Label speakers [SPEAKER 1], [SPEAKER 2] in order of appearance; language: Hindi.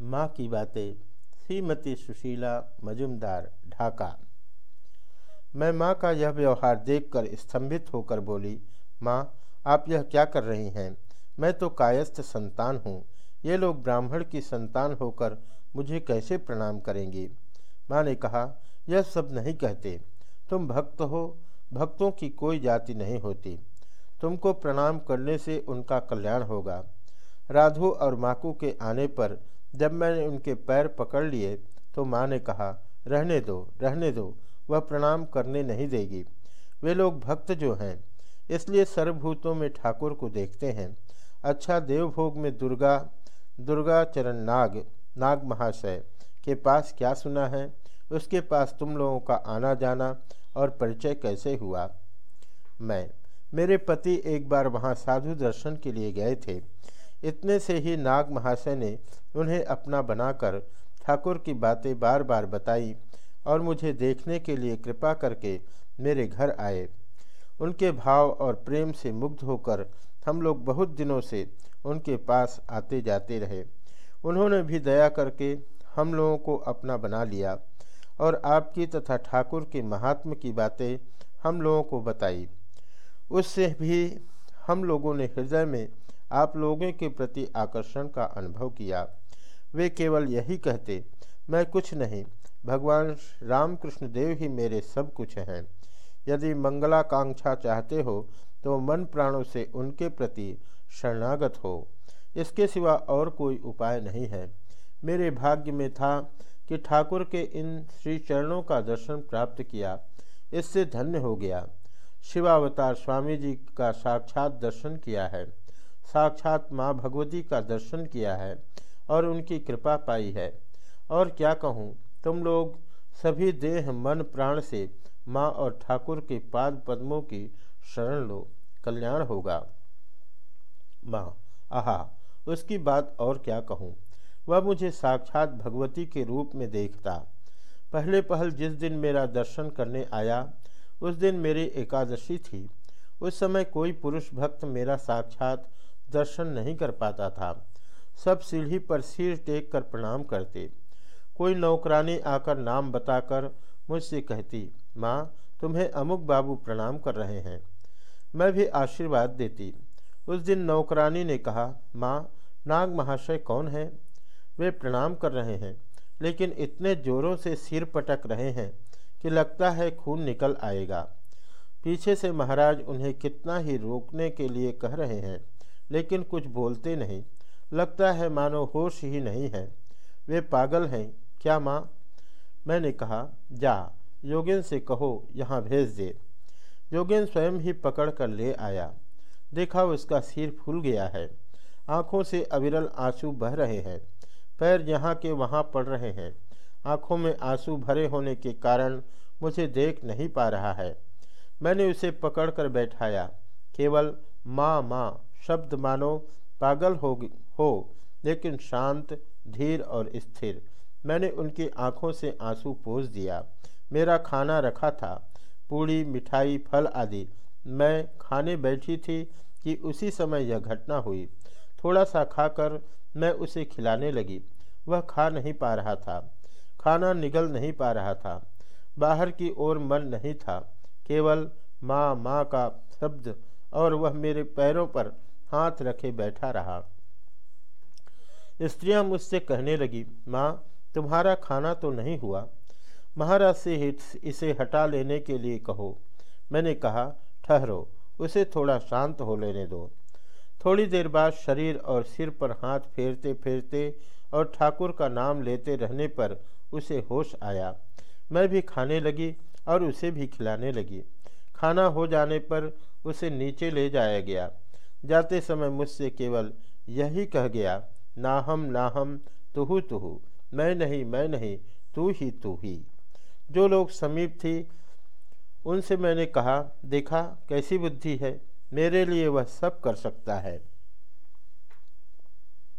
[SPEAKER 1] माँ की बातें, श्रीमती सुशीला मजुमदार, ढाका। मैं माँ का यह व्यवहार देखकर स्तंभित होकर बोली, माँ, आप यह क्या कर रही हैं? मैं तो कायस्थ संतान हूँ। ये लोग ब्राह्मण की संतान होकर मुझे कैसे प्रणाम करेंगे? माँ ने कहा, यह सब नहीं कहते। तुम भक्त हो, भक्तों की कोई जाति नहीं होती। तुमको प्रणाम करने से उनका कल्याण होगा। राधु और माकू के आने पर जब मैंने उनके पैर पकड़ लिए तो माँ ने कहा, रहने दो रहने दो, वह प्रणाम करने नहीं देगी। वे लोग भक्त जो हैं, इसलिए सर्वभूतों में ठाकुर को देखते हैं। अच्छा देवभोग में दुर्गा दुर्गा चरण नाग नाग महाशय के पास क्या सुना है? उसके पास तुम लोगों का आना जाना और परिचय कैसे हुआ? मैं, मेरे पति एक बार वहाँ साधु दर्शन के लिए गए थे। इतने से ही नाग महाशय ने उन्हें अपना बनाकर ठाकुर की बातें बार बार बताई और मुझे देखने के लिए कृपा करके मेरे घर आए। उनके भाव और प्रेम से मुग्ध होकर हम लोग बहुत दिनों से उनके पास आते जाते रहे। उन्होंने भी दया करके हम लोगों को अपना बना लिया और आपकी तथा ठाकुर के महात्म की बातें हम लोगों को बताई। उससे भी हम लोगों ने हृदय में आप लोगों के प्रति आकर्षण का अनुभव किया। वे केवल यही कहते, मैं कुछ नहीं, भगवान रामकृष्ण देव ही मेरे सब कुछ हैं। यदि मंगलाकांक्षा चाहते हो तो मन प्राणों से उनके प्रति शरणागत हो। इसके सिवा और कोई उपाय नहीं है। मेरे भाग्य में था कि ठाकुर के इन श्री चरणों का दर्शन प्राप्त किया। इससे धन्य हो गया। शिवावतार स्वामी जी का साक्षात दर्शन किया है। साक्षात माँ भगवती का दर्शन किया है और उनकी कृपा पाई है। और क्या कहूँ, तुम लोग सभी देह, मन, प्राण से माँ और ठाकुर के पाद पद्मों की शरण लो। कल्याण होगा। माँ, आहा, उसकी बात और क्या कहूँ? वह मुझे साक्षात भगवती के रूप में देखता। पहले पहल जिस दिन मेरा दर्शन करने आया, उस दिन मेरी एकादशी थी। उस समय कोई पुरुष भक्त मेरा साक्षात दर्शन नहीं कर पाता था। सब सीढ़ी पर सिर टेक कर प्रणाम करते। कोई नौकरानी आकर नाम बताकर मुझसे कहती, माँ, तुम्हें अमुक बाबू प्रणाम कर रहे हैं। मैं भी आशीर्वाद देती। उस दिन नौकरानी ने कहा, माँ, नाग महाशय कौन है? वे प्रणाम कर रहे हैं, लेकिन इतने जोरों से सिर पटक रहे हैं कि लगता है खून निकल आएगा। पीछे से महाराज उन्हें कितना ही रोकने के लिए कह रहे हैं। लेकिन कुछ बोलते नहीं। लगता है मानो होश ही नहीं है। वे पागल हैं। क्या माँ? मैंने कहा, जा, योगेन से कहो, यहाँ भेज दे। योगेन स्वयं ही पकड़ कर ले आया। देखा उसका सिर फूल गया है। आँखों से अविरल आँसू बह रहे हैं। पैर यहाँ के वहाँ पड़ रहे हैं। आँखों में आँसू भरे होने के कारण मुझे देख नहीं पा रहा है। मैंने उसे पकड़कर बैठाया। केवल, माँ माँ। शब्द मानो पागल हो हो, लेकिन शांत, धीर और स्थिर। मैंने उनकी आँखों से आँसू पोस दिया। मेरा खाना रखा था। पूड़ी, मिठाई, फल आदि। मैं खाने बैठी थी कि उसी समय यह घटना हुई। थोड़ा सा खाकर मैं उसे खिलाने लगी। वह खा नहीं पा रहा था। खाना निगल नहीं पा रहा था। बाहर की ओर मन नहीं था। केवल माँ माँ का शब्द और वह मेरे पैरों पर हाथ रखे बैठा रहा। स्त्रियाँ मुझसे कहने लगी, माँ, तुम्हारा खाना तो नहीं हुआ। महाराज से इसे हटा लेने के लिए कहो। मैंने कहा, ठहरो, उसे थोड़ा शांत हो लेने दो। थोड़ी देर बाद शरीर और सिर पर हाथ फेरते फेरते और ठाकुर का नाम लेते रहने पर उसे होश आया। मैं भी खाने लगी और उसे भी खिलाने लगी। खाना हो जाने पर उसे नीचे ले जाया गया। जाते समय मुझसे केवल यही कह गया ना हम ना हम तुहु तुहु, मैं नहीं मैं नहीं, तू ही तू ही। जो लोग समीप थी, उनसे मैंने कहा, देखा, कैसी बुद्धि है, मेरे लिए वह सब कर सकता है।